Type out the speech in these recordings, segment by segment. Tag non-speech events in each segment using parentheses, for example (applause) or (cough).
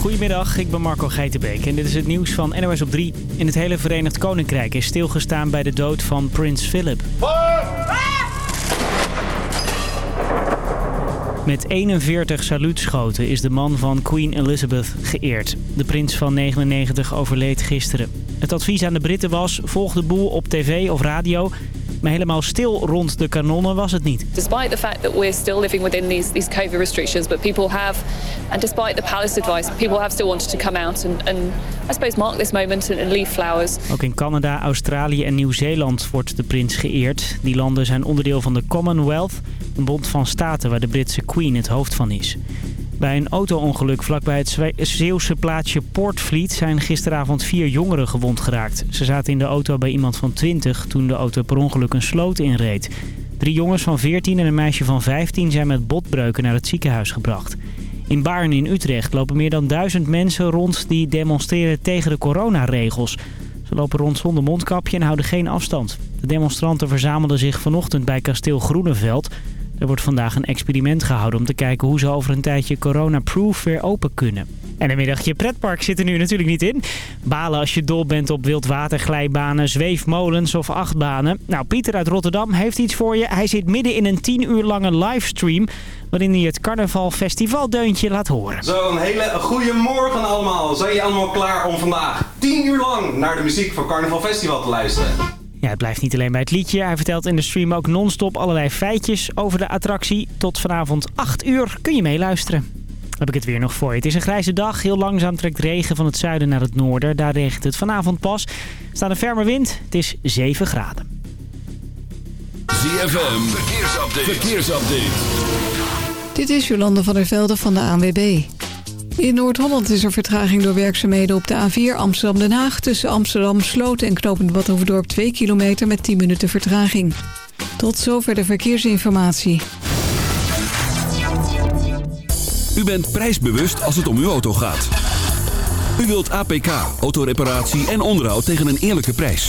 Goedemiddag, ik ben Marco Geitenbeek en dit is het nieuws van NOS op 3. In het hele Verenigd Koninkrijk is stilgestaan bij de dood van prins Philip. Met 41 saluutschoten is de man van Queen Elizabeth geëerd. De prins van 99 overleed gisteren. Het advies aan de Britten was, volg de boel op tv of radio... Maar helemaal stil rond de kanonnen was het niet. Despite the fact that we're still living within these, these COVID restrictions, but people have, and despite the palace advice, people have still wanted to come out and, and I suppose mark this moment and leave flowers. Ook in Canada, Australië en Nieuw-Zeeland wordt de prins geëerd. Die landen zijn onderdeel van de Commonwealth, een bond van staten waar de Britse Queen het hoofd van is. Bij een auto-ongeluk vlakbij het Zeeuwse plaatsje Portvliet zijn gisteravond vier jongeren gewond geraakt. Ze zaten in de auto bij iemand van 20 toen de auto per ongeluk een sloot inreed. Drie jongens van 14 en een meisje van 15 zijn met botbreuken naar het ziekenhuis gebracht. In Baarn in Utrecht lopen meer dan duizend mensen rond die demonstreren tegen de coronaregels. Ze lopen rond zonder mondkapje en houden geen afstand. De demonstranten verzamelden zich vanochtend bij kasteel Groeneveld... Er wordt vandaag een experiment gehouden om te kijken hoe ze over een tijdje corona-proof weer open kunnen. En een middagje pretpark zit er nu natuurlijk niet in. Balen als je dol bent op wildwaterglijbanen, zweefmolens of achtbanen. Nou, Pieter uit Rotterdam heeft iets voor je. Hij zit midden in een 10 uur lange livestream... waarin hij het carnaval festivaldeuntje laat horen. Zo, een hele goede morgen allemaal. Zijn je allemaal klaar om vandaag 10 uur lang naar de muziek van Carnaval Festival te luisteren? Ja, het blijft niet alleen bij het liedje. Hij vertelt in de stream ook non-stop allerlei feitjes over de attractie. Tot vanavond 8 uur kun je meeluisteren. Heb ik het weer nog voor je. Het is een grijze dag. Heel langzaam trekt regen van het zuiden naar het noorden. Daar regent het vanavond pas. Er staat een ferme wind. Het is 7 graden. ZFM, verkeersupdate. verkeersupdate. Dit is Jolande van der Velde van de ANWB. In Noord-Holland is er vertraging door werkzaamheden op de A4 Amsterdam-Den Haag... tussen Amsterdam, Sloten en Knopend Badhoevedorp 2 kilometer met 10 minuten vertraging. Tot zover de verkeersinformatie. U bent prijsbewust als het om uw auto gaat. U wilt APK, autoreparatie en onderhoud tegen een eerlijke prijs.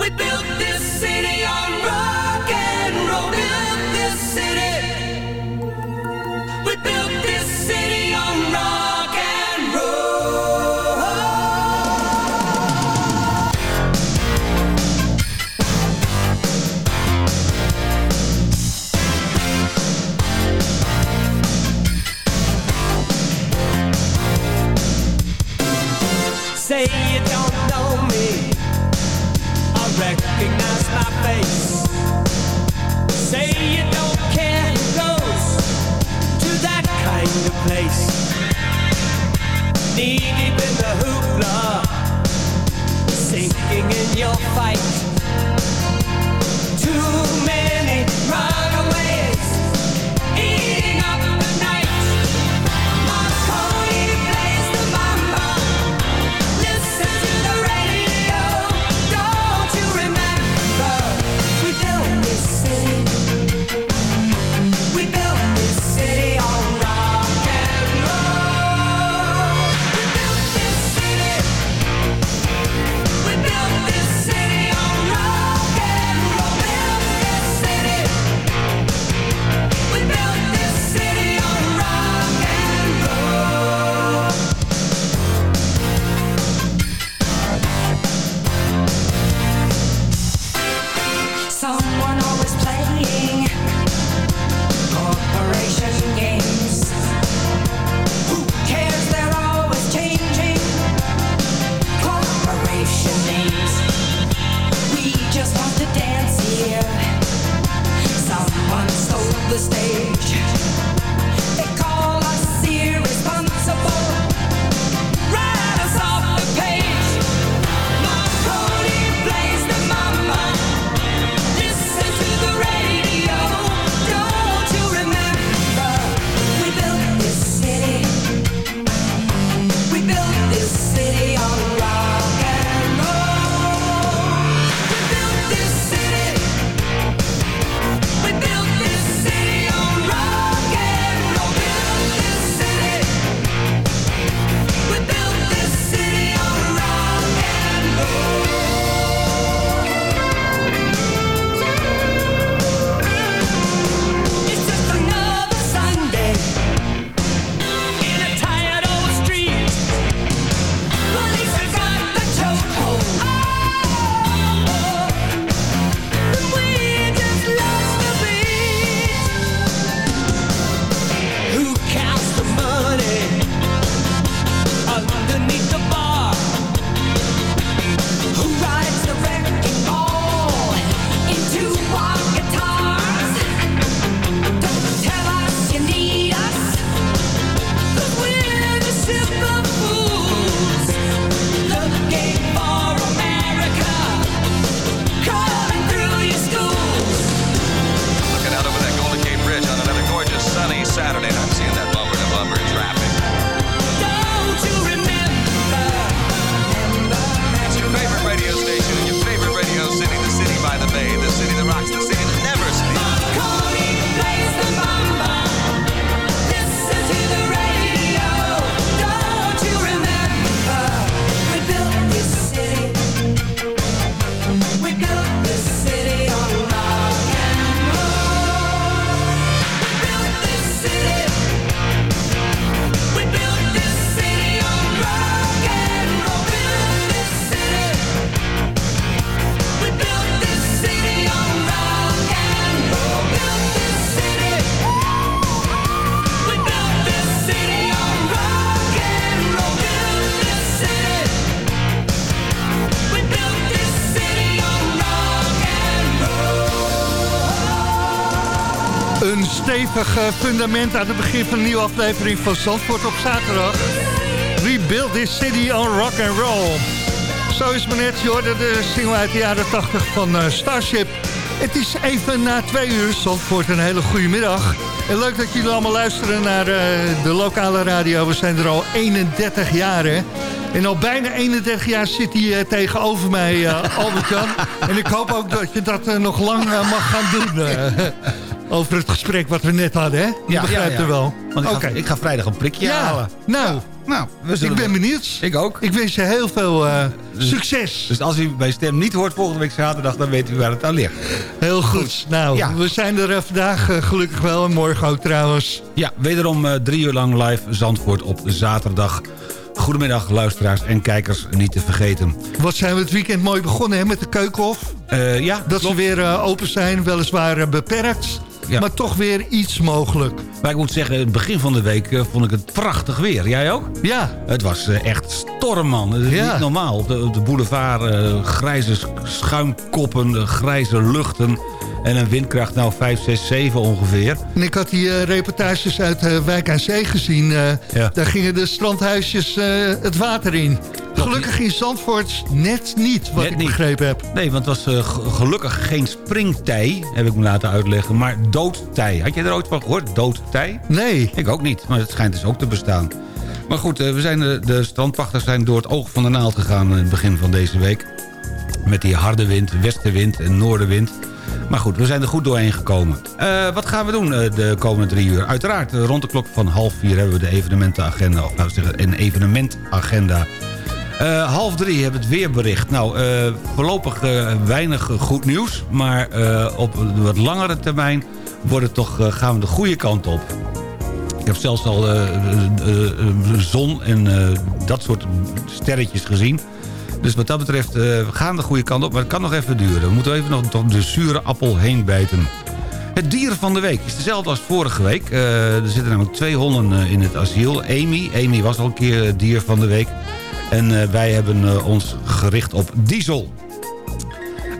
We built this city in your fight. Too many stevig eh, fundament aan het begin van een nieuwe aflevering van Zandvoort op zaterdag. We build this city on rock and roll. Zo is het net, hoorde de single uit de jaren 80 van eh, Starship. Het is even na twee uur, Zandvoort, een hele goede middag. En leuk dat jullie allemaal luisteren naar eh, de lokale radio. We zijn er al 31 jaar, hè. En al bijna 31 jaar zit hij tegenover mij, eh, Albert-Jan. (laughs) en ik hoop ook dat je dat nog lang mag gaan doen. Over het gesprek wat we net hadden, hè? Je Ja, begrijpt ja, ja. er wel. Want ik, Oké. ga, ik ga vrijdag een prikje Ja, halen. nou, Nou, ik ben benieuwd. Ik ook. Ik wens je heel veel eh, succes. Dus als u mijn stem niet hoort volgende week zaterdag... dan weet u waar het aan ligt. Heel goed. Nou, we zijn er eh, vandaag eh, gelukkig wel en morgen ook trouwens. Ja, wederom drie uur lang live Zandvoort op zaterdag. Goedemiddag luisteraars en kijkers, niet te vergeten. Wat zijn we het weekend mooi begonnen hè, met de Keukenhof. Eh, ja, Dat ze weer open zijn, weliswaar beperkt. Ja. Maar toch weer iets mogelijk. Maar ik moet zeggen, het begin van de week eh, vond ik het prachtig weer. Jij ook? Ja, Het was eh, echt storm, man. Het is Ja. niet normaal. Op de, op de boulevard eh, grijze sch- schuimkoppen, grijze luchten... en een windkracht, nou 5, 6, 7 ongeveer. en ik had die reportages uit eh, Wijk aan Zee gezien. Ja. Daar gingen de strandhuisjes het water in. Gelukkig in Zandvoort net niet, wat Net ik niet. begrepen heb. Nee, want het was eh, gelukkig geen springtij, heb ik me laten uitleggen... maar doodtij. Had je er ooit van gehoord? Doodtij? Nee, Ik ook niet, maar het schijnt dus ook te bestaan. Maar goed, eh, we zijn, eh, de strandwachters zijn door het oog van de naald gegaan... in het begin van deze week. Met die harde wind, westenwind en noordenwind. Maar goed, we zijn er goed doorheen gekomen. Wat gaan we doen de komende drie uur? Uiteraard, rond de klok van half vier hebben we de evenementenagenda. Of nou zeggen, een evenementagenda. Eh, half drie hebben we het weerbericht. Nou, eh, voorlopig eh, weinig goed nieuws. Maar op een wat langere termijn wordt het toch, gaan we de goede kant op. Ik heb zelfs al zon en dat soort sterretjes gezien. Dus wat dat betreft, we gaan de goede kant op. Maar het kan nog even duren. We moeten even nog de zure appel heen bijten. Het dier van de week is hetzelfde als vorige week. Er zitten namelijk twee honden in het asiel. Amy, Amy was al een keer dier van de week. En eh, wij hebben eh, ons gericht op Diesel.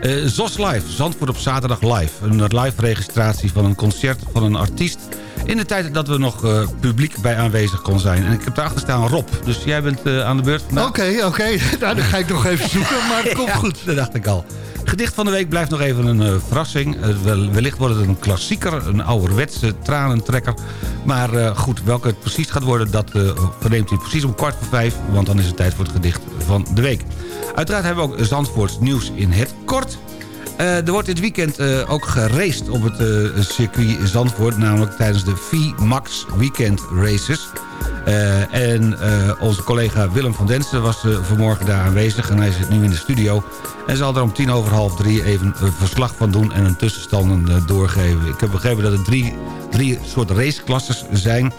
Eh, ZOS Live, Zandvoort op zaterdag live. Een live registratie van een concert van een artiest... in de tijd dat we nog publiek bij aanwezig kon zijn. En ik heb daarachter staan Rob, dus jij bent aan de beurt vandaag. Oké, oké. (laughs) Nou, dan ga ik nog even zoeken, maar (laughs) dat komt goed. Dat dacht ik al. Gedicht van de week blijft nog even een eh, verrassing. Eh, wel- wellicht wordt het een klassieker, een ouderwetse tranentrekker. Maar eh, goed, welke het precies gaat worden... dat verneemt u precies om kwart voor vijf... want dan is het tijd voor het gedicht van de week. Uiteraard hebben we ook Zandvoorts nieuws in het kort... Er wordt dit weekend ook geraced op het circuit Zandvoort... namelijk tijdens de VMAX Weekend Races. Eh, en eh, onze collega Willem van Densen was eh, vanmorgen daar aanwezig... en hij zit nu in de studio... en zal er om tien over half drie even een verslag van doen... en een tussenstanden doorgeven. Ik heb begrepen dat er drie, drie soorten raceklasses zijn...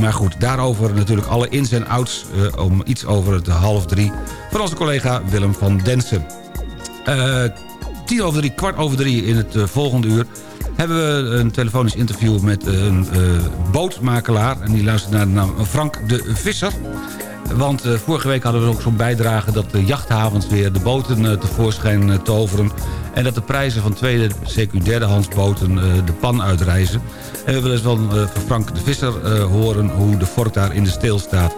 Maar goed, daarover natuurlijk alle ins en outs... om iets over het half drie... van onze collega Willem van Densen. Tien over drie, kwart over drie in het volgende uur... hebben we een telefonisch interview met een eh, bootmakelaar. En die luistert naar de naam Frank de Visser. Want eh, vorige week hadden we ook zo'n bijdrage... dat de jachthavens weer de boten eh, tevoorschijn toveren... en dat de prijzen van tweede, CQ derdehands boten de pan uitreizen. En we willen eens van, eh, van Frank de Visser horen hoe de vork daar in de steel staat.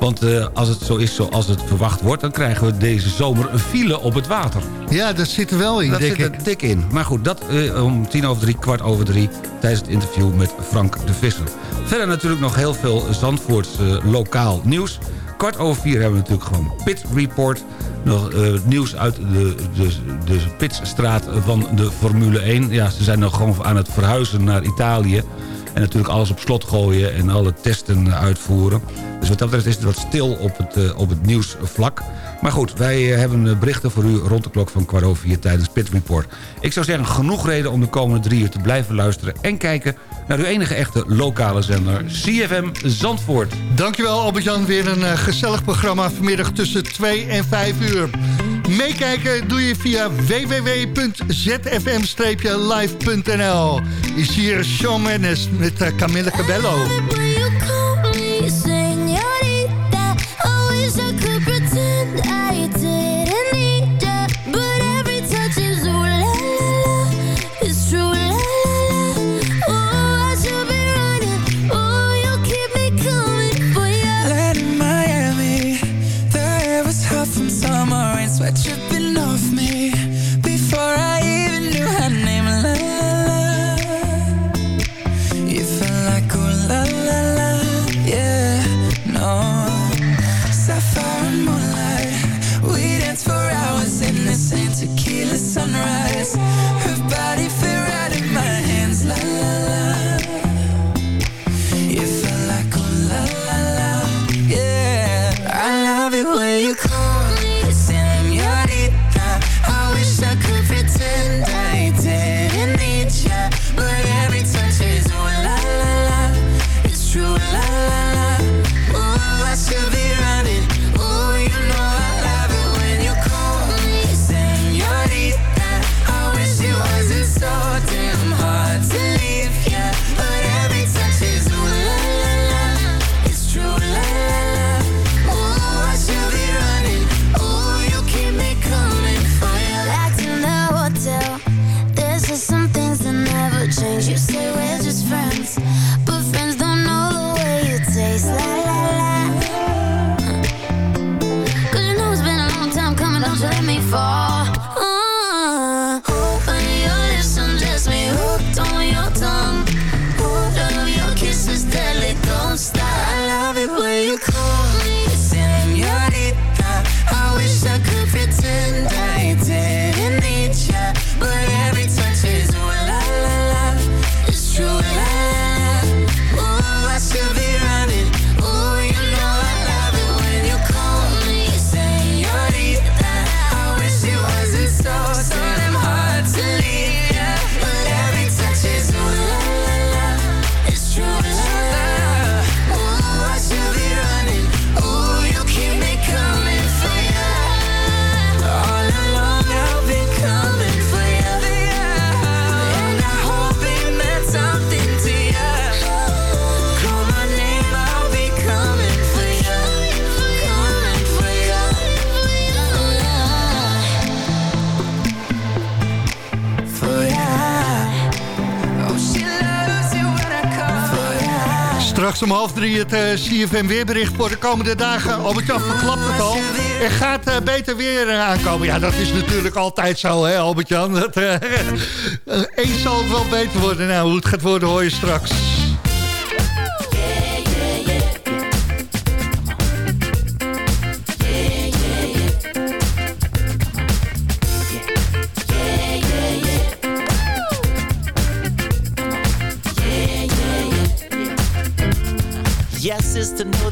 Want eh, als het zo is zoals het verwacht wordt... dan krijgen we deze zomer een file op het water. Ja, dat zit er wel in, Dat denk zit ik. er dik in. Maar goed, dat eh, om tien over drie, kwart over drie... tijdens het interview met Frank de Visser. Verder natuurlijk nog heel veel Zandvoorts eh, lokaal nieuws. Kwart over vier hebben we natuurlijk gewoon Pit Report. Nog nieuws uit de, de, de Pitstraat van de Formule 1. Ja, ze zijn nog gewoon aan het verhuizen naar Italië. En natuurlijk alles op slot gooien en alle testen uitvoeren. Dus wat dat betreft is het wat stil op het, eh, op het nieuwsvlak. Maar goed, wij eh, hebben eh, berichten voor u rond de klok van kwart over vier tijdens Pit Report. Ik zou zeggen, genoeg reden om de komende drie uur te blijven luisteren... en kijken naar uw enige echte lokale zender, CFM Zandvoort. Dankjewel Albert-Jan, weer een gezellig programma vanmiddag tussen 2 en 5 uur. Meekijken doe je via www.zfm-live.nl. Is hier Shawn Mendes met eh, Camilla Cabello. Straks om half drie het eh, CFM weerbericht voor de komende dagen. Albert-Jan verklapt het al. Er gaat eh, beter weer eh, aankomen. Ja, dat is natuurlijk altijd zo, hè Albert-Jan. (laughs) Eens zal het wel beter worden. Nou, hoe het gaat worden hoor je straks.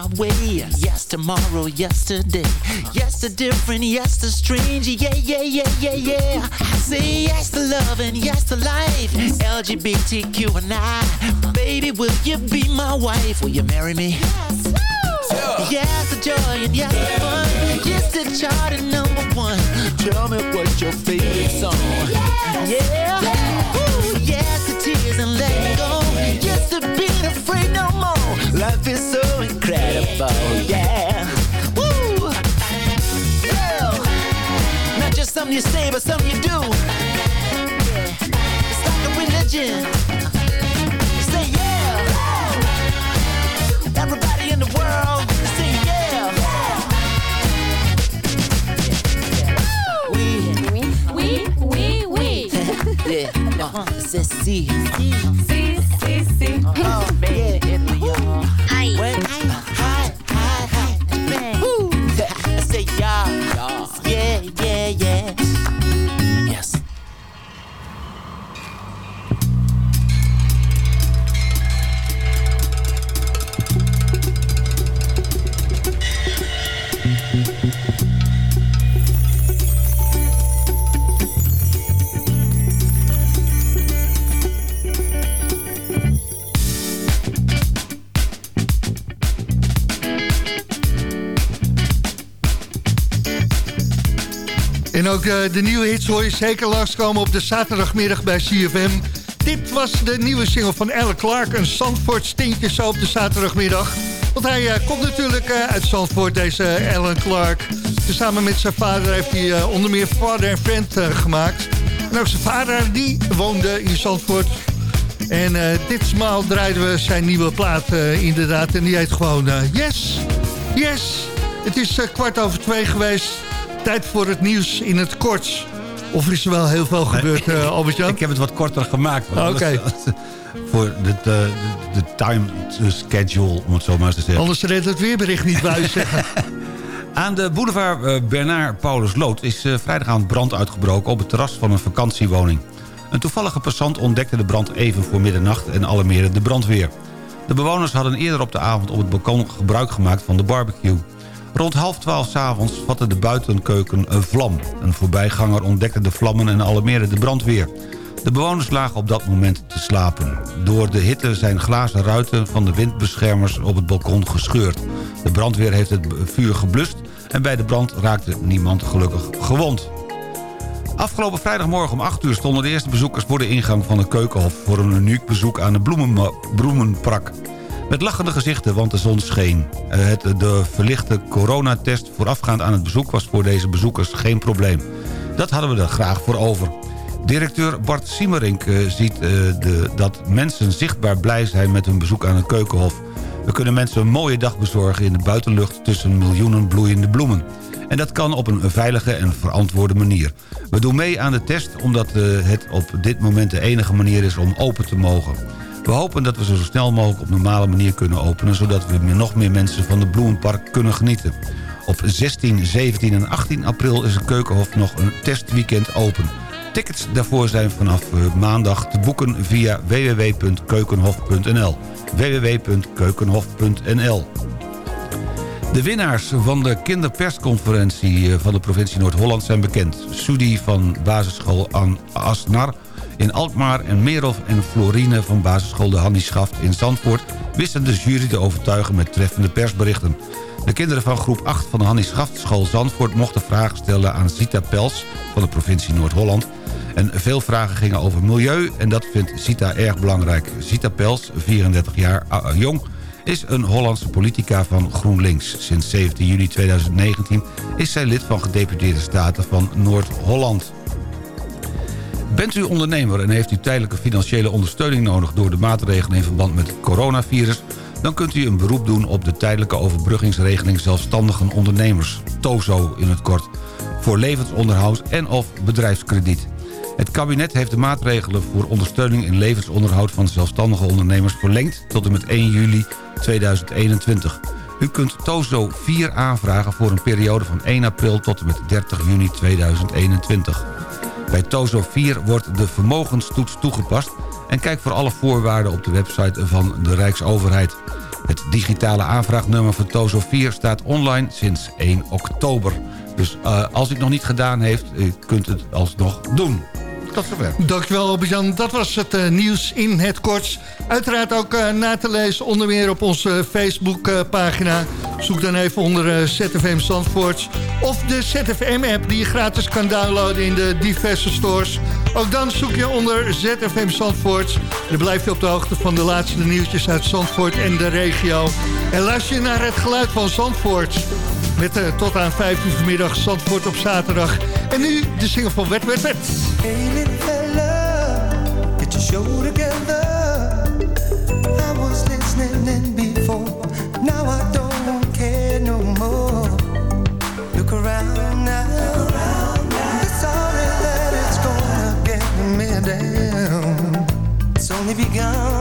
my way. Yes, tomorrow, yesterday. Yes to different, yes to strange. Yeah, yeah, yeah, yeah, yeah. I say yes to love and yes to life. LGBTQ and I. Baby, will you be my wife? Will you marry me? Yes yes to joy and yes to fun. Yes to chart and number one. Tell me what's your favorite song. Yeah. Ooh, something you say, but something you do. It's like a religion. Ook eh, de nieuwe hits hoor je zeker langskomen op de zaterdagmiddag bij CFM. Dit was de nieuwe single van Alan Clark. Een Zandvoort stintje zo op de zaterdagmiddag. Want hij eh, komt natuurlijk eh, uit Zandvoort, deze Alan Clark. Samen met zijn vader heeft hij onder meer Father and Friend gemaakt. En ook zijn vader, die woonde in Zandvoort. En eh ditmaal draaiden we zijn nieuwe plaat inderdaad. En die heet gewoon Yes, Yes. Het is kwart over twee geweest. Tijd voor het nieuws in het kort. Of is er wel heel veel gebeurd, eh Albert-Jan? Ik heb het wat korter gemaakt. Oké. anders- Voor de, de, de time schedule, om het zo maar te zeggen. Anders redt het weerbericht niet bij (laughs) zeggen. Aan de boulevard eh, Bernard Paulus Lood is eh, vrijdagavond brand uitgebroken op het terras van een vakantiewoning. Een toevallige passant ontdekte de brand even voor middernacht en alarmeerde de brandweer. De bewoners hadden eerder op de avond op het balkon gebruik gemaakt van de barbecue. Rond half twaalf s'avonds vatte de buitenkeuken een vlam. Een voorbijganger ontdekte de vlammen en alarmeerde de brandweer. De bewoners lagen op dat moment te slapen. Door de hitte zijn glazen ruiten van de windbeschermers op het balkon gescheurd. De brandweer heeft het vuur geblust en bij de brand raakte niemand gelukkig gewond. Afgelopen vrijdagmorgen om 8 uur stonden de eerste bezoekers voor de ingang van de Keukenhof... voor een uniek bezoek aan de bloemen, bloemenprak. Met lachende gezichten, want de zon scheen. Eh, Het, de verlichte coronatest voorafgaand aan het bezoek was voor deze bezoekers geen probleem. Dat hadden we er graag voor over. Directeur Bart Siemerink eh, ziet eh, de, dat mensen zichtbaar blij zijn met hun bezoek aan een keukenhof. We kunnen mensen een mooie dag bezorgen in de buitenlucht tussen miljoenen bloeiende bloemen. En dat kan op een veilige en verantwoorde manier. We doen mee aan de test omdat het op dit moment de enige manier is om open te mogen. We hopen dat we zo snel mogelijk op normale manier kunnen openen... zodat we nog meer mensen van het Bloemenpark kunnen genieten. Op 16, 17 en 18 april is het Keukenhof nog een testweekend open. Tickets daarvoor zijn vanaf eh, maandag te boeken via www.keukenhof.nl www.keukenhof.nl de winnaars van de kinderpersconferentie eh, van de provincie Noord-Holland zijn bekend. Sudi van basisschool An Asnar in Alkmaar... en Merel en Florine van basisschool De Hannie in Zandvoort... wisten de jury te overtuigen met treffende persberichten. De kinderen van groep 8 van de Hannie Zandvoort... mochten vragen stellen aan Zita Pels van de provincie Noord-Holland... En veel vragen gingen over milieu en dat vindt Zita erg belangrijk. Zita Pels, 34 jaar jong, is een Hollandse politica van GroenLinks. Sinds 17 juli 2019 is zij lid van gedeputeerde staten van Noord-Holland. Bent u ondernemer en heeft u tijdelijke financiële ondersteuning nodig... door de maatregelen in verband met het coronavirus... dan kunt u een beroep doen op de tijdelijke overbruggingsregeling zelfstandigen ondernemers. TOZO in het kort. Voor levensonderhoud en of bedrijfskrediet. Het kabinet heeft de maatregelen voor ondersteuning in levensonderhoud van zelfstandige ondernemers verlengd tot en met 1 juli 2021. U kunt TOZO 4 aanvragen voor een periode van 1 april tot en met 30 juni 2021. Bij TOZO 4 wordt de vermogenstoets toegepast... en kijk voor alle voorwaarden op de website van de Rijksoverheid. Het digitale aanvraagnummer voor TOZO 4 staat online sinds 1 oktober. Dus eh, als u het nog niet gedaan heeft, u kunt het alsnog doen. Tot zover. Dankjewel Albert-Jan. Dat was het eh, nieuws in het kort. Uiteraard ook eh, na te lezen onder meer op onze Facebookpagina. Zoek dan even onder eh, ZFM Zandvoort. Of de ZFM-app die je gratis kan downloaden in de diverse stores. Ook dan zoek je onder ZFM Zandvoort. Dan blijf je op de hoogte van de laatste nieuwtjes uit Zandvoort en de regio. En luister je naar het geluid van Zandvoort. Met eh, tot aan 5 uur vanmiddag Zandvoort op zaterdag. En nu de single van Wet Wet Wet. Hey navegando.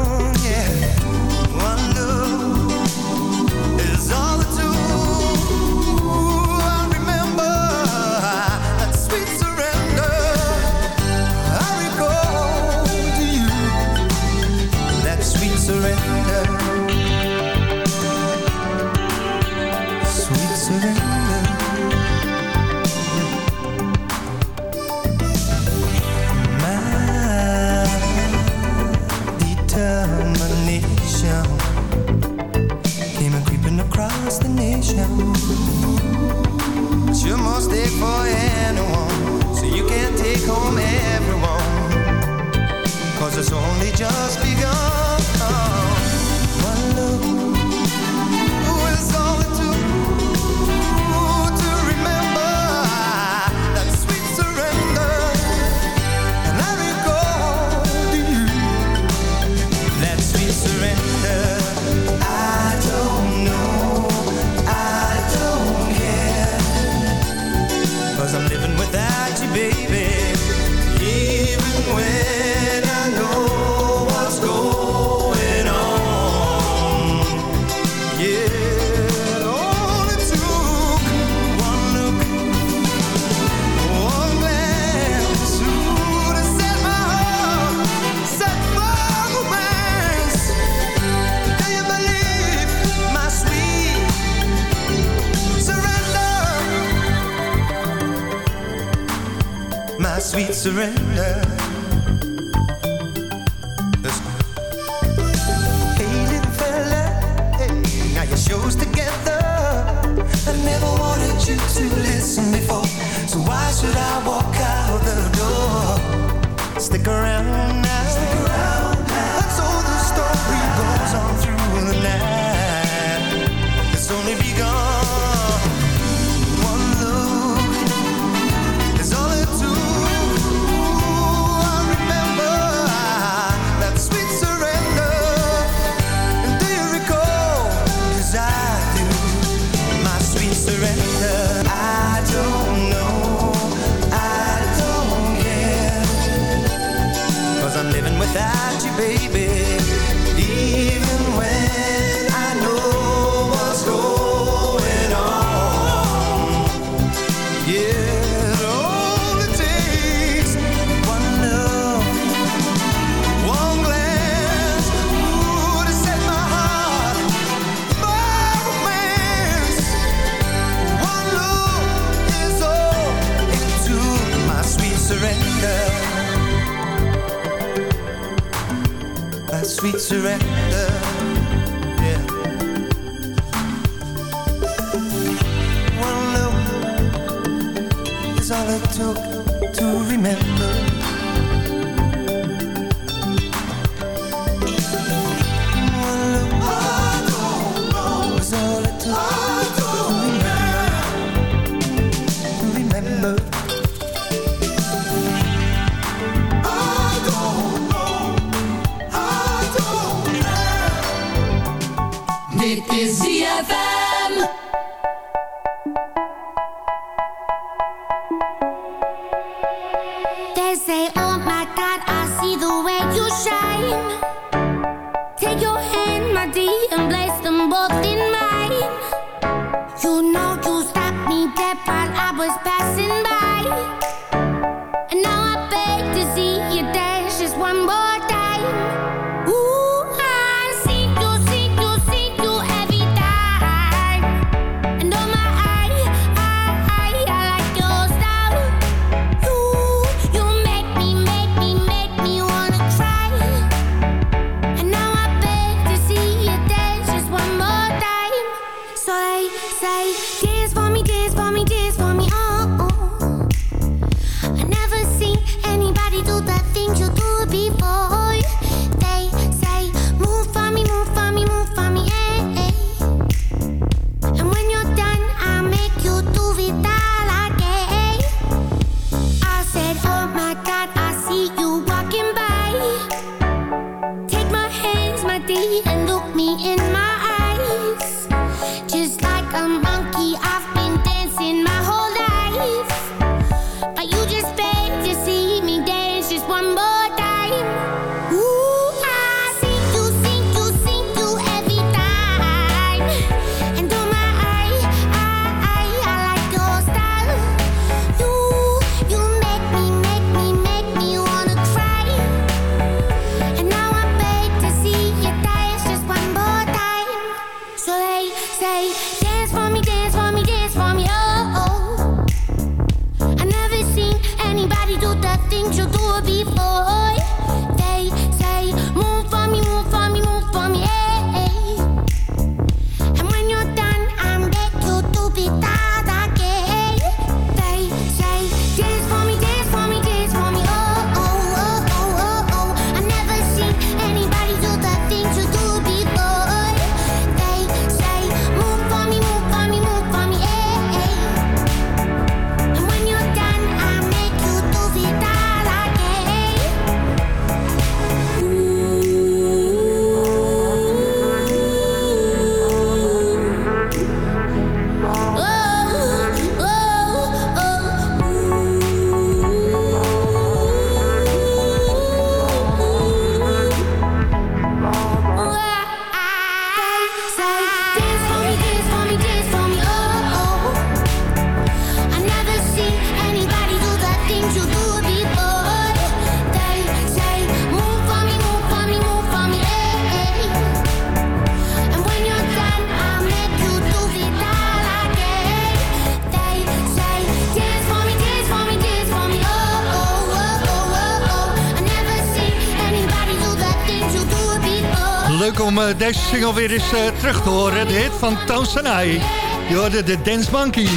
Om eh, deze single weer eens eh, terug te horen. De hit van Toon Sanai. Je hoorde de Dance Monkey.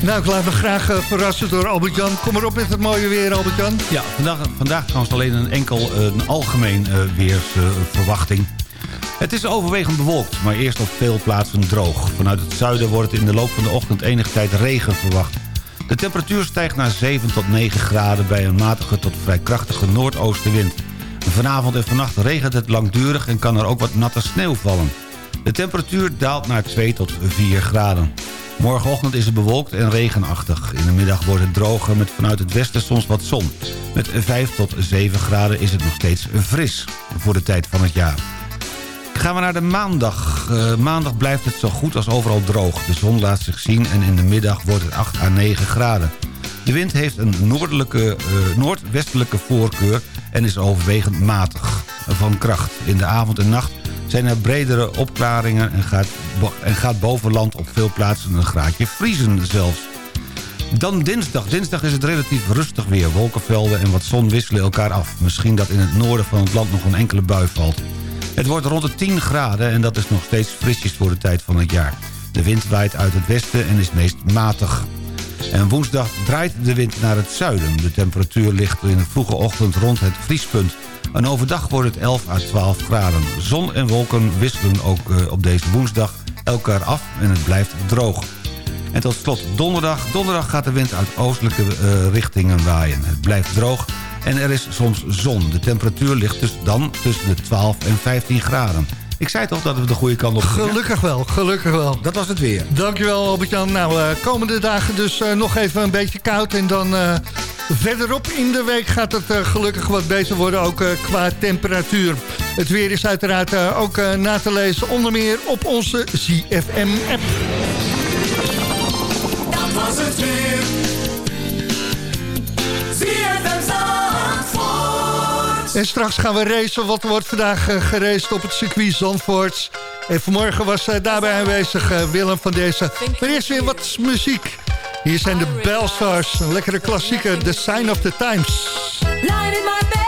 Nou, ik laat me graag eh, verrassen door Albert-Jan. Kom maar op met het mooie weer, Albert-Jan. Ja, vandaag, vandaag trouwens alleen een enkel een algemeen weersverwachting. het is overwegend bewolkt, maar eerst op veel plaatsen droog. Vanuit het zuiden wordt het in de loop van de ochtend enige tijd regen verwacht. De temperatuur stijgt naar 7 tot 9 graden bij een matige tot vrij krachtige noordoostenwind. Vanavond en vannacht regent het langdurig en kan er ook wat natte sneeuw vallen. De temperatuur daalt naar 2 tot 4 graden. Morgenochtend is het bewolkt en regenachtig. In de middag wordt het droger met vanuit het westen soms wat zon. Met 5 tot 7 graden is het nog steeds fris voor de tijd van het jaar. Gaan we naar de maandag. Uh, maandag blijft het zo goed als overal droog. De zon laat zich zien en in de middag wordt het 8 à 9 graden. De wind heeft een noordelijke, uh, noordwestelijke voorkeur en is overwegend matig van kracht. In de avond en nacht zijn er bredere opklaringen en gaat, en gaat boven land op veel plaatsen een graadje vriezen zelfs. Dan dinsdag. Dinsdag is het relatief rustig weer. Wolkenvelden en wat zon wisselen elkaar af. Misschien dat in het noorden van het land nog een enkele bui valt. Het wordt rond de 10 graden en dat is nog steeds frisjes voor de tijd van het jaar. De wind waait uit het westen en is meest matig. En woensdag draait de wind naar het zuiden. De temperatuur ligt in de vroege ochtend rond het vriespunt. En overdag wordt het 11 à 12 graden. Zon en wolken wisselen ook uh, op deze woensdag elkaar af en het blijft droog. En tot slot donderdag. Donderdag gaat de wind uit oostelijke uh, richtingen waaien. Het blijft droog en er is soms zon. De temperatuur ligt dus dan tussen de 12 en 15 graden. Ik zei toch dat we de goede kant op gingen? Gelukkig wel, gelukkig wel. Dat was het weer. Dankjewel Albert-Jan. Nou, uh, komende dagen dus uh, nog even een beetje koud. En dan uh, verderop in de week gaat het gelukkig wat beter worden, ook qua temperatuur. Het weer is uiteraard ook na te lezen, onder meer op onze ZFM-app. Dat was het weer. En straks gaan we racen, wat wordt vandaag uh, geraced op het circuit Zandvoort. En vanmorgen was uh, daarbij aanwezig uh, Willem van deze. Maar eerst weer wat muziek. Hier zijn de Bellstars, een lekkere klassieker, The Sign of the Times. Lying in my bed,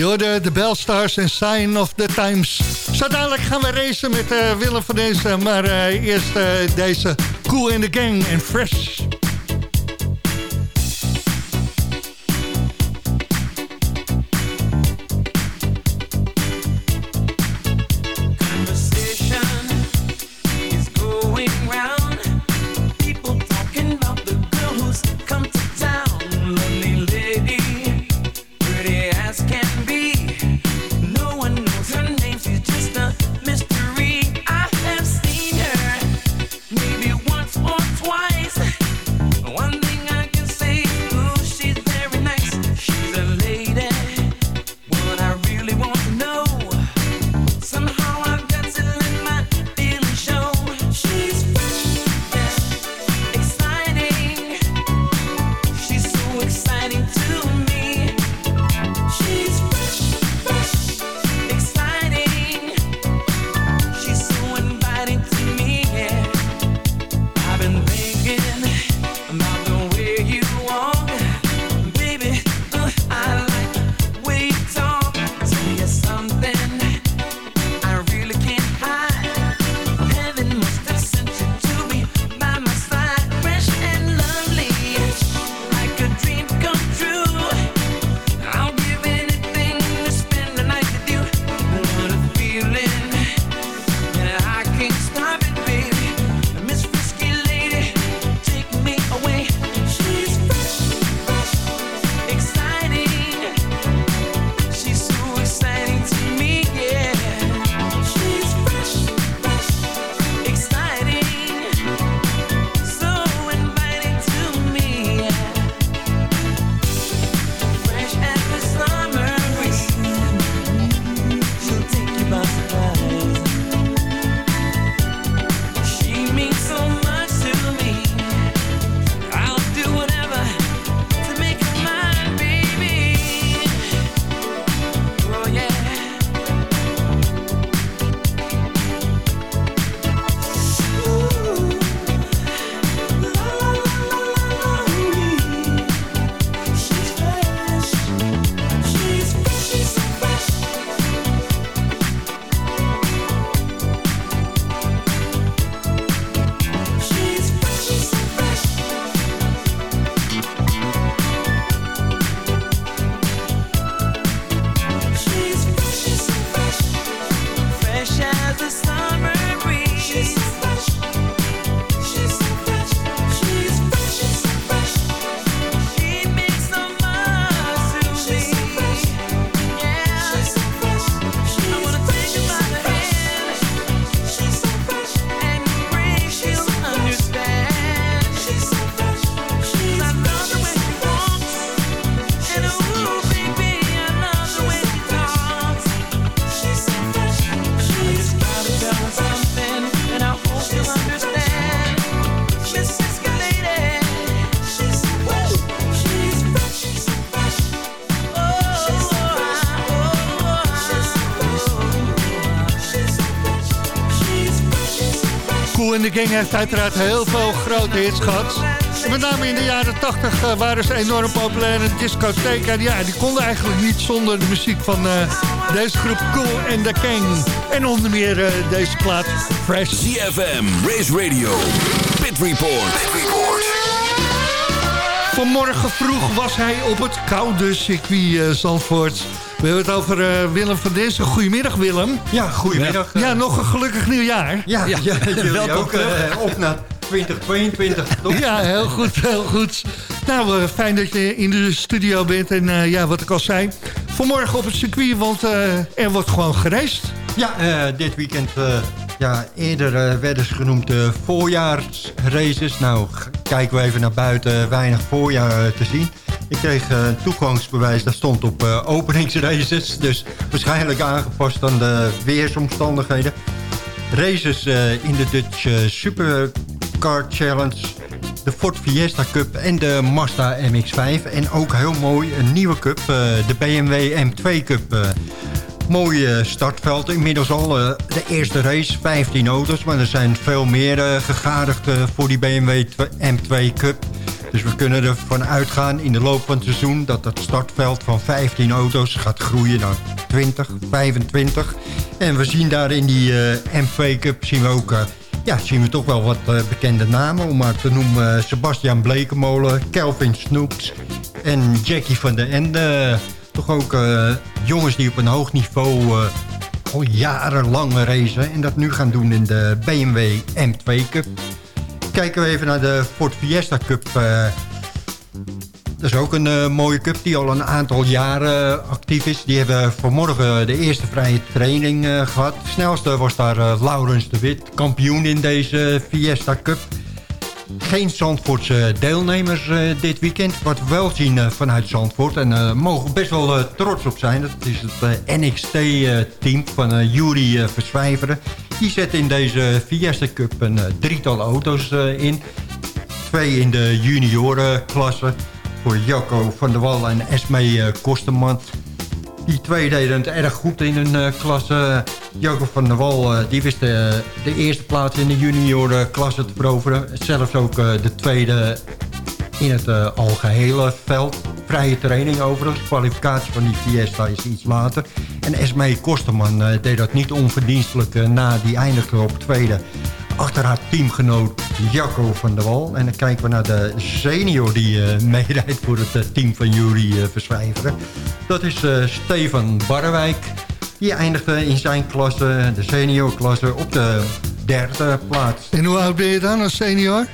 Je hoorde de Bellstars en Sign of the Times. Zo dadelijk gaan we racen met eh, Willem van deze. Maar eh, eerst eh, deze Cool in the Gang en Fresh. De Gang heeft uiteraard heel veel grote hits gehad. En met name in de jaren 80 uh, waren ze enorm populair in discotheek. En ja, die konden eigenlijk niet zonder de muziek van uh, deze groep Cool en de Gang. En onder meer uh, deze plaat Fresh. CFM, Race Radio, Pit Report. Pit Report. Vanmorgen vroeg was hij op het koude circuit Zandvoort. We hebben het over uh, Willem van Dinsen. Goedemiddag Willem. Ja, goedemiddag. Ja, nog een gelukkig nieuwjaar. Ja, ja, ja (laughs) jullie ook. Uh, op naar 2022, toch? Ja, heel goed, heel goed. Nou, uh, fijn dat je in de studio bent. En ja, wat ik al zei, vanmorgen op het circuit, want er wordt gewoon gereisd. Ja, dit weekend... ja, eerder werden ze genoemd voorjaarsraces. Nou, kijken we even naar buiten, weinig voorjaar te zien. Ik kreeg een toegangsbewijs, dat stond op uh, openingsraces. Dus waarschijnlijk aangepast aan de weersomstandigheden. Races uh, in de Dutch uh, Supercar Challenge. De Ford Fiesta Cup en de Mazda MX-5. En ook heel mooi, een nieuwe cup, de BMW M2 Cup. Mooi startveld. Inmiddels al de eerste race, 15 auto's. Maar er zijn veel meer gegadigd voor die BMW M2 Cup. Dus we kunnen ervan uitgaan in de loop van het seizoen... dat het startveld van 15 auto's gaat groeien naar 20, 25. En we zien daar in die uh, M2 Cup zien we ook... Uh, ja, zien we toch wel wat uh, bekende namen. Om maar te noemen Sebastian Blekemolen, Kelvin Snoeps en Jackie van der Ende. Toch ook jongens die op een hoog niveau al jarenlang racen. En dat nu gaan doen in de BMW M2 Cup kijken we even naar de Ford Fiesta Cup. Uh, dat is ook een mooie cup die al een aantal jaren actief is. Die hebben vanmorgen de eerste vrije training gehad. De snelste was daar Laurens de Wit, kampioen in deze Fiesta Cup. Geen Zandvoortse deelnemers dit weekend. Wat we wel zien vanuit Zandvoort. En mogen best wel trots op zijn. Dat is het NXT-team van Jury Verswijveren. Die zet in deze Fiesta Cup een drietal auto's in. Twee in de juniorenklasse voor Jacco van der Wal en Esme Kosterman. Die twee deden het erg goed in hun klasse. Jacco van der Wal die wist de, de eerste plaats in de juniorenklasse te veroveren. Zelfs ook de tweede in het uh, algehele veld. Vrije training overigens. Kwalificatie van die Fiesta is iets later. En Esmee Kosterman uh, deed dat niet onverdienstelijk uh, na. Die eindigde op tweede achter haar teamgenoot Jacco van der Wal. En dan kijken we naar de senior die meerijdt voor het team van Jury Verzwijveren. Dat is Stefan Barrewijk. Die eindigde in zijn klasse, de seniorklasse, op de derde plaats. En hoe oud ben je dan als senior?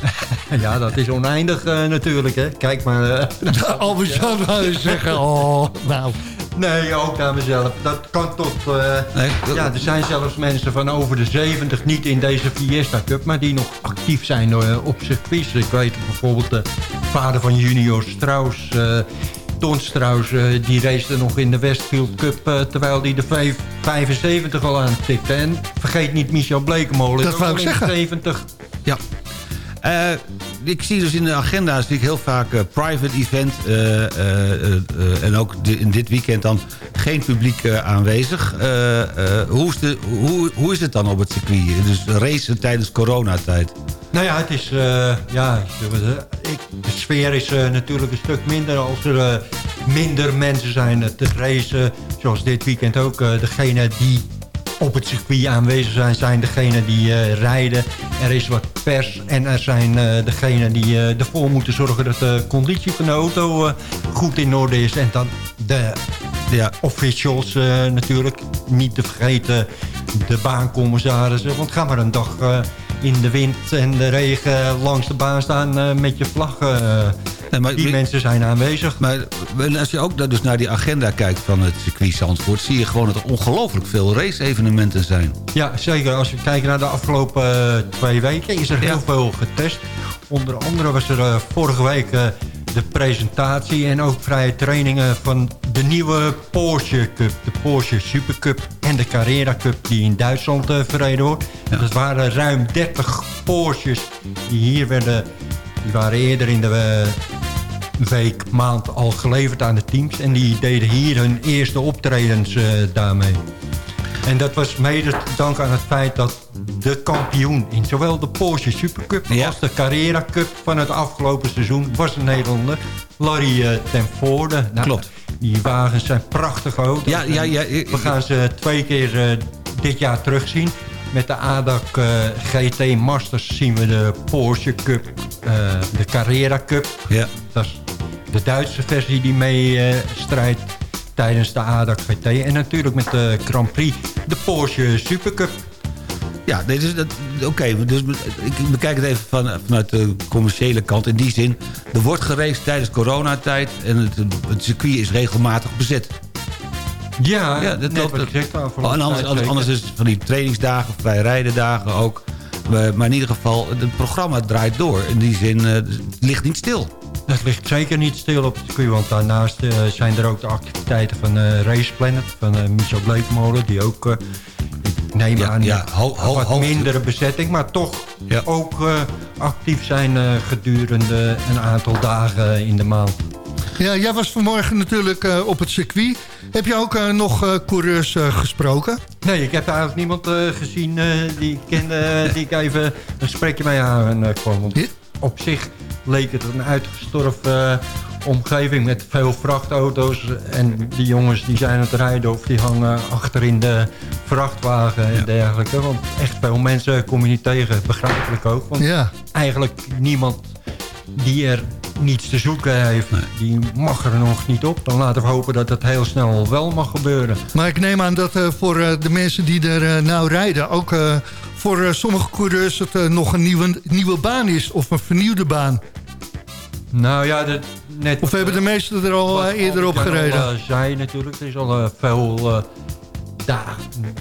(laughs) ja, dat is oneindig uh, natuurlijk, hè. Kijk maar... (laughs) Uh, Albert-Jan zou zeggen, oh, nou... Nee, ook naar mezelf. Dat kan tot... Uh, nee, dat... Ja, er zijn zelfs mensen van over de 70 niet in deze Fiesta Cup... maar die nog actief zijn uh, op circuits. Ik weet bijvoorbeeld de vader van junior Strauss... Ton Strauss, die race nog in de Westfield Cup... terwijl die de 75 al aan tikte. En vergeet niet Michel Blekemolen. Dat wou ik zeggen. 70. Ja. Uh, ik zie dus in de agenda zie ik heel vaak uh, private event. Uh, en ook in dit weekend dan geen publiek aanwezig. hoe, is hoe, hoe is het dan op het circuit? Dus racen tijdens coronatijd. Nou ja, het is... ja, ik, de sfeer is natuurlijk een stuk minder als er minder mensen zijn te racen. Zoals dit weekend ook. degene die op het circuit aanwezig zijn, zijn degenen die uh, rijden. Er is wat pers en er zijn uh, degenen die uh, ervoor moeten zorgen dat de conditie van de auto goed in orde is. En dan de officials natuurlijk, niet te vergeten de baancommissarissen. Want ga maar een dag in de wind en de regen langs de baan staan met je vlag Nee, maar, die mensen zijn aanwezig. Maar als je ook dus naar die agenda kijkt van het circuit Zandvoort... zie je gewoon dat er ongelooflijk veel race-evenementen zijn. Ja, zeker. Als we kijken naar de afgelopen uh, twee weken is er heel veel getest. Onder andere was er uh, vorige week uh, de presentatie en ook vrije trainingen van de nieuwe Porsche Cup. De Porsche Supercup en de Carrera Cup die in Duitsland verreden wordt. Ja. Dat waren ruim 30 Porsches die hier werden... Die waren eerder in de week, maand al geleverd aan de teams. En die deden hier hun eerste optredens uh, daarmee. En dat was mede te danken aan het feit dat de kampioen... in zowel de Porsche Supercup als de Carrera Cup van het afgelopen seizoen... was een Nederlander, Larry uh, ten Voorde. Nou, Klopt. Die wagens zijn prachtige auto's. Ja, ja, ja, We gaan ze twee keer eh, dit jaar terugzien. Met de ADAC eh, GT Masters zien we de Porsche Cup, eh, de Carrera Cup. Ja. Dat is de Duitse versie die mee eh, strijdt tijdens de ADAC GT. En natuurlijk met de Grand Prix, de Porsche Supercup. Ja, nee, dus dat- oké. dus ik bekijk het even van, vanuit de commerciële kant. In die zin, er wordt geraced tijdens coronatijd... en het, het circuit is regelmatig bezet. Ja, Ja, dat wat ik Oh, en anders, anders, is het van die trainingsdagen, vrij rijdendagen ook. Maar, maar in ieder geval, het programma draait door. In die zin, eh, het ligt niet stil. Dat ligt zeker niet stil op het circuit, want daarnaast eh, zijn er ook de activiteiten van eh Race Planet, van eh Michel Bleekmolen, die ook, eh, ik neem Ja, aan, ja, wat mindere bezetting, maar toch ook eh, actief zijn eh, gedurende een aantal dagen in de maand. Ja, jij was vanmorgen natuurlijk eh, op het circuit. Heb je ook eh, nog eh, coureurs eh, gesproken? Nee, ik heb eigenlijk niemand eh, gezien eh, die ik kende, die ik even een gesprekje mee aan eh, kwam. Want op zich leek het een uitgestorven eh, omgeving met veel vrachtauto's. En die jongens die zijn aan het rijden of die hangen achter in de vrachtwagen en dergelijke. Want echt veel mensen kom je niet tegen, begrijpelijk ook. Want Ja. eigenlijk niemand die er niets te zoeken heeft, die mag er nog niet op. Dan laten we hopen dat het heel snel wel mag gebeuren. Maar ik neem aan dat eh, voor eh, de mensen die er nou rijden... ook voor sommige coureurs het nog een nieuwe, nieuwe baan is of een vernieuwde baan. Nou ja, dat, net... Of hebben de meesten er al eerder op gereden? eh, zei natuurlijk, er is al veel...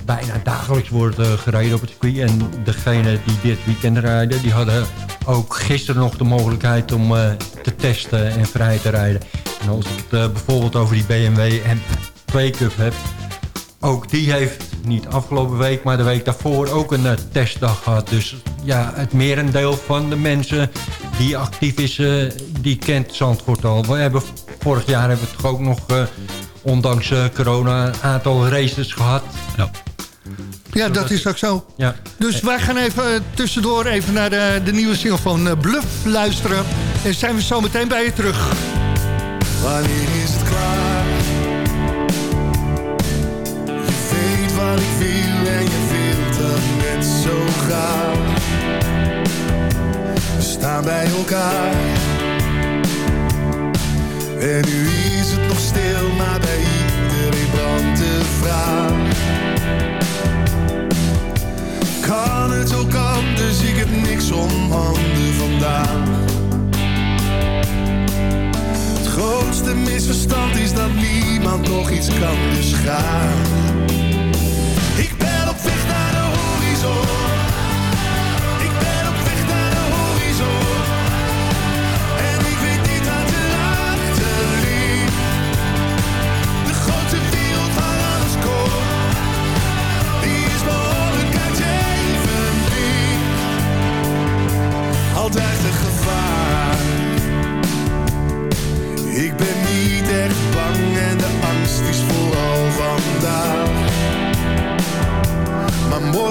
bijna dagelijks wordt eh, gereden op het circuit. En degene die dit weekend rijden, die hadden ook gisteren nog de mogelijkheid om eh, te testen en vrij te rijden. En als ik het eh, bijvoorbeeld over die BMW M2 Cup heb... Ook die heeft niet afgelopen week, maar de week daarvoor ook een testdag gehad. Dus ja, het merendeel van de mensen die actief is, die kent Zandvoort al. We hebben, vorig jaar hebben we toch ook nog, ondanks eh, corona, een aantal races gehad. Ja. Ja, dat is ook zo. Ja. Dus wij gaan even eh, tussendoor even naar de, de nieuwe single van eh, Bluff luisteren. En zijn we zo meteen bij je terug. Wanneer is het klaar? Je weet wat ik wil en je wilt dat net zo graag. We staan bij elkaar. En nu is het nog stil, maar bij iedereen brandt de vraag. Kan het ook anders, ik heb niks om handen vandaag. Het grootste misverstand is dat niemand nog iets kan, dus.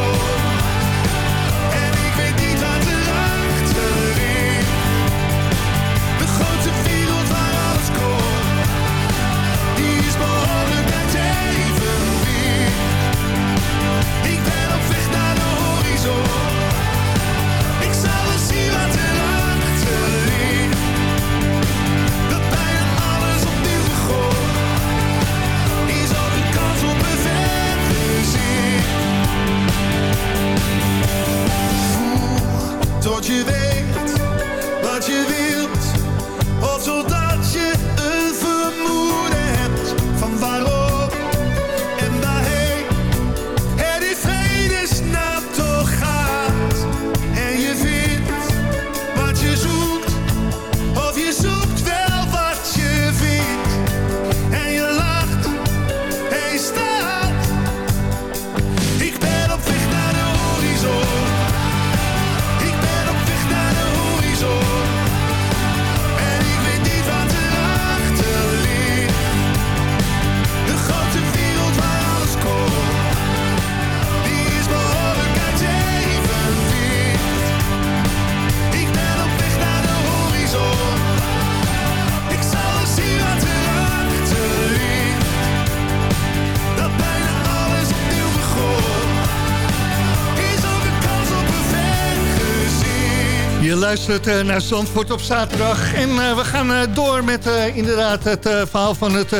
soul eh, naar Zandvoort op zaterdag. En eh, we gaan eh, door met inderdaad het verhaal van het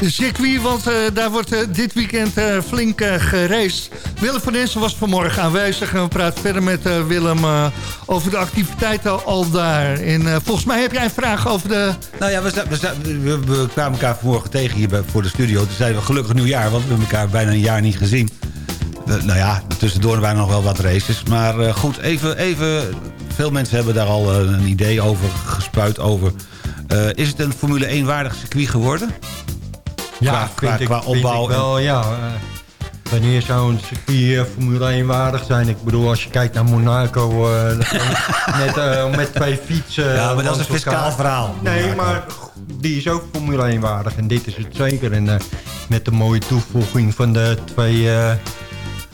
circuit. Want daar wordt dit weekend flink gereisd. Willem van Densen was vanmorgen aanwezig. En we praten verder met Willem over de activiteiten al daar. En volgens mij heb jij een vraag over de... Nou ja, we, we, kwamen elkaar vanmorgen tegen hier bij, voor de studio. Toen zeiden we gelukkig nieuwjaar, want we hebben elkaar bijna een jaar niet gezien. Nou ja, tussendoor waren nog wel wat races. Maar goed, even, even... Veel mensen hebben daar al eh, een idee over gespuit over. Eh, is het een Formule 1 waardig circuit geworden? Ja, qua, vind qua, ik, qua vind opbouw. ik wel, ja. eh, wanneer zou een circuit Formule 1 waardig zijn? Ik bedoel, als je kijkt naar Monaco, is (laughs) met, met twee fietsen... Ja, maar dat is een fiscaal elkaar. verhaal, Nee, Monaco. maar die is ook Formule 1 waardig. En dit is het zeker. En met de mooie toevoeging van de twee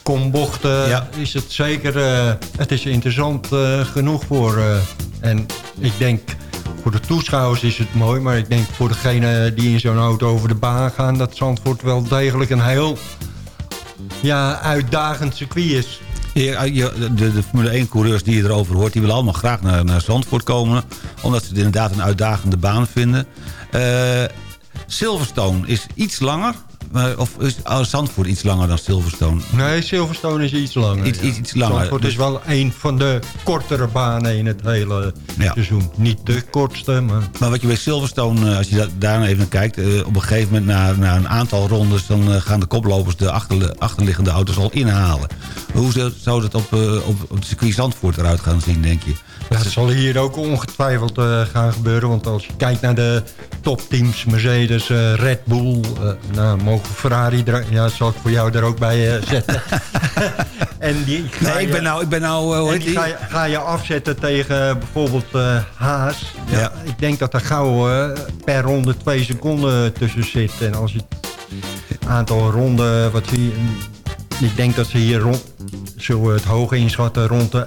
kombochten is het zeker... eh, het is interessant eh, genoeg voor... eh, en ik denk... Voor de toeschouwers is het mooi, maar ik denk voor degene die in zo'n auto over de baan gaan... dat Zandvoort wel degelijk een heel ja, uitdagend circuit is. De, de Formule 1-coureurs die je erover hoort... die willen allemaal graag naar, naar Zandvoort komen... omdat ze het inderdaad een uitdagende baan vinden. Silverstone is iets langer... maar- of is oh, Zandvoort iets langer dan Silverstone? Nee, Silverstone is iets langer. Iets, ja. iets, iets langer. Zandvoort Dus- is wel een van de kortere banen in het hele seizoen. Niet de kortste, maar... Maar wat je bij Silverstone, eh, als je da- daar even naar kijkt... eh, op een gegeven moment na, na een aantal rondes... dan eh, gaan de koplopers de achterli- achterliggende auto's al inhalen. Hoe zou- dat op, op, op het circuit Zandvoort eruit gaan zien, denk je? Ja, dat zal hier ook ongetwijfeld eh, gaan gebeuren. Want als je kijkt naar de topteams, Mercedes, eh, Red Bull... eh, nou, mogen Ferrari... er- Ja, zal ik voor jou er ook bij zetten. (laughs) en die Nee, ik ben nou... Ik ben nou hoe heet die ga je, ga je afzetten tegen bijvoorbeeld Haas. Ja, Ja. Ik denk dat er gauw per ronde twee seconden tussen zit. En als je het aantal ronden... Wat zie je, ik denk dat ze hier rond, zullen we het hoog inschatten, rond de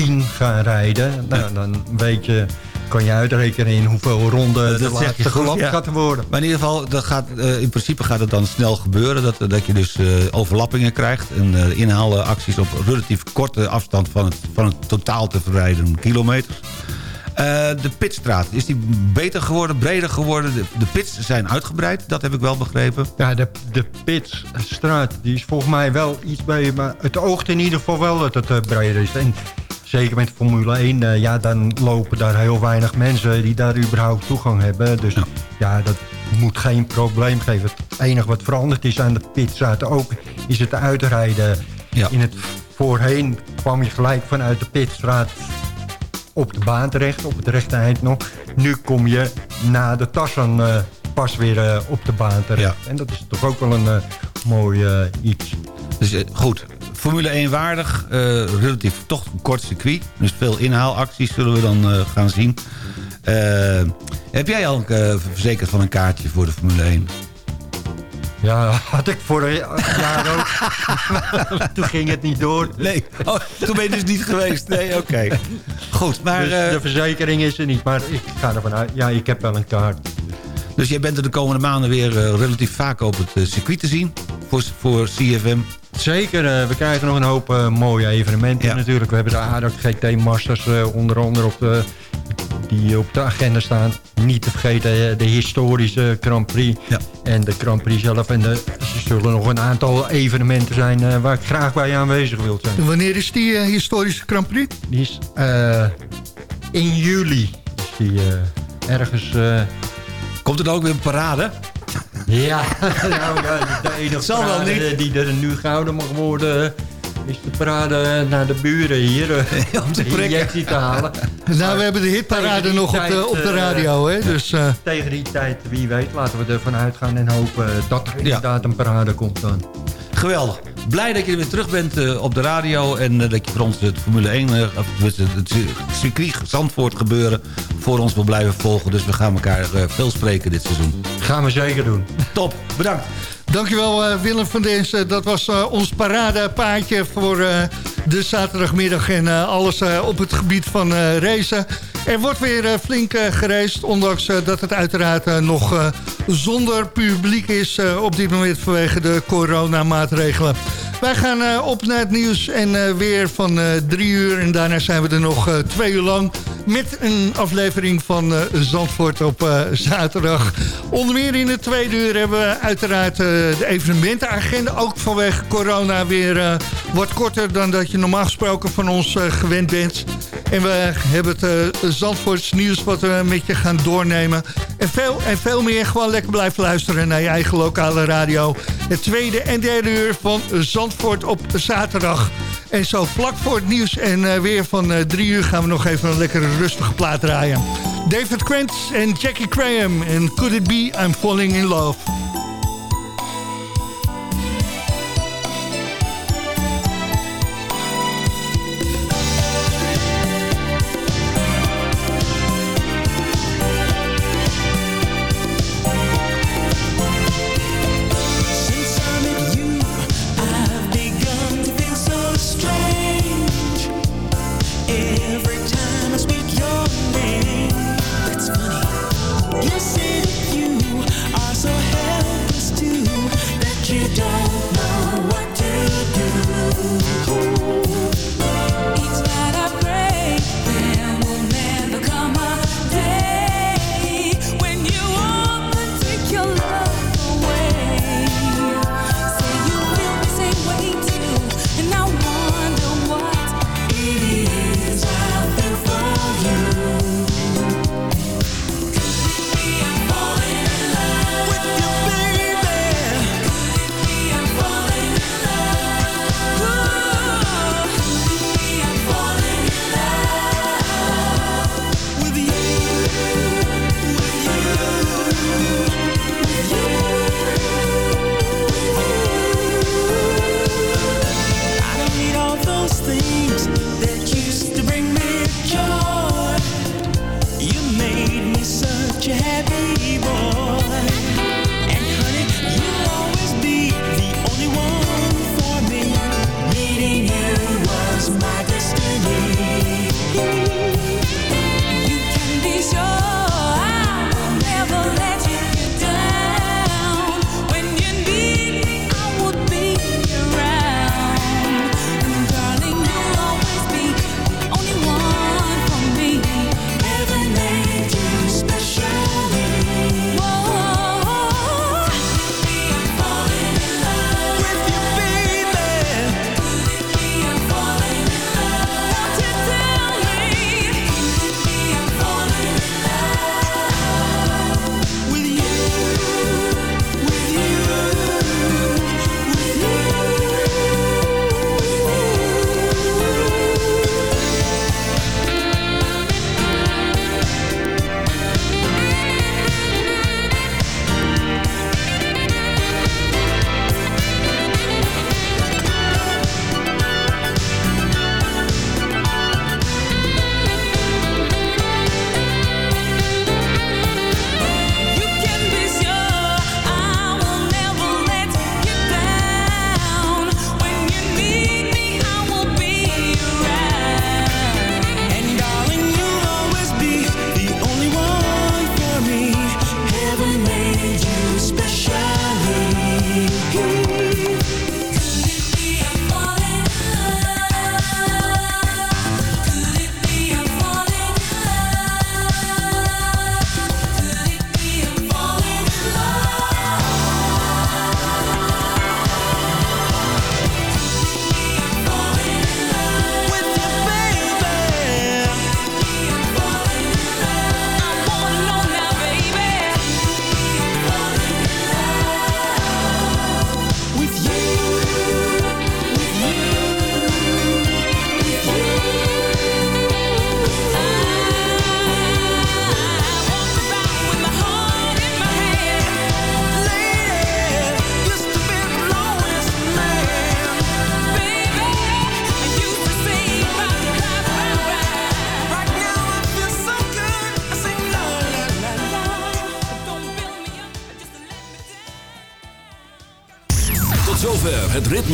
1.10 gaan rijden. Nou, dan weet je, kan je uitrekenen in hoeveel ronden de laatste ja. gaat worden. Maar in ieder geval, dat gaat, eh, in principe gaat het dan snel gebeuren. Dat, dat je dus eh, overlappingen krijgt. En eh, inhaalacties op relatief korte afstand van het, van het totaal te verrijden kilometers. De pitstraat, is die beter geworden, breder geworden? De, de pits zijn uitgebreid, dat heb ik wel begrepen. Ja, de, de Pitstraat die is volgens mij wel iets bij... Maar het oogt in ieder geval wel dat het breder is. En zeker met Formule 1, eh, ja, dan lopen daar heel weinig mensen... die daar überhaupt toegang hebben. Dus ja, dat moet geen probleem geven. Het enige wat veranderd is aan de Pitstraat ook... is het uitrijden. In het voorheen kwam je gelijk vanuit de Pitstraat op de baan terecht, op het rechte eind nog. Nu kom je na de Tassan eh, pas weer eh, op de baan terecht. En dat is toch ook wel een mooi iets. Dus goed, Formule 1 waardig, eh, relatief toch een kort circuit. Dus veel inhaalacties zullen we dan eh, gaan zien. Eh, heb jij al verzekerd van een kaartje voor de Formule 1? Ja, had ik vorig jaar ook. (laughs) Toen ging het niet door. Nee, oh, toen ben je dus niet geweest. Nee, oké. (laughs) Goed, maar... Dus de verzekering is er niet, maar ik ga ervan uit. Ja, ik heb wel een kaart. Dus jij bent er de komende maanden weer eh, relatief vaak op het eh, circuit te zien voor, voor CFM. Zeker, eh, we krijgen nog een hoop eh, mooie evenementen natuurlijk. We hebben de ADAC GT Masters eh, onder andere op de, die op de agenda staan. Niet te vergeten de historische Grand Prix en de Grand Prix zelf. En de, er zullen nog een aantal evenementen zijn eh, waar ik graag bij aanwezig wil zijn. En wanneer is die historische Grand Prix? Die is eh, in juli. Is die eh, ergens... Komt er dan ook weer een parade? Ja, nou, (laughs) ja de enige Zal wel parade niet. die er nu gehouden mag worden... is de parade naar de buren hier. eh, (laughs) om te de prikken. injectie te halen. Nou, we hebben de hitparade nog op de, op de eh, radio, hè? Dus, eh, Tegen die tijd, wie weet, laten we ervan uitgaan... en hopen dat er inderdaad een parade komt dan. Geweldig. Blij dat je er weer terug bent eh, op de radio... en eh, dat je voor ons het Formule 1, eh, het circuit Zandvoort gebeuren... voor ons wil blijven volgen. Dus we gaan elkaar veel spreken dit seizoen. Gaan we zeker doen. Top, bedankt. Dankjewel eh, Willem van Densen. Eh, dat was eh, ons paradepaardje voor de zaterdagmiddag en alles op het gebied van racen. Er wordt weer flink gereisd, ondanks dat het uiteraard nog zonder publiek is op dit moment vanwege de coronamaatregelen. Wij gaan op naar het nieuws en weer van drie uur en daarna zijn we er nog twee uur lang met een aflevering van eh, Zandvoort op eh, zaterdag. Onder meer in de tweede uur hebben we uiteraard eh, de evenementenagenda... ook vanwege corona weer wat korter dan dat je normaal gesproken van ons gewend bent. En we hebben het Zandvoorts nieuws wat we met je gaan doornemen. En veel, en veel meer gewoon lekker blijven luisteren naar je eigen lokale radio. Het tweede en derde uur van Zandvoort op zaterdag. En zo vlak voor het nieuws en eh, weer van eh, drie uur gaan we nog even een lekkere rustige plaat draaien. David Krentz en Jackie Graham en Could It Be I'm Falling In Love. cold.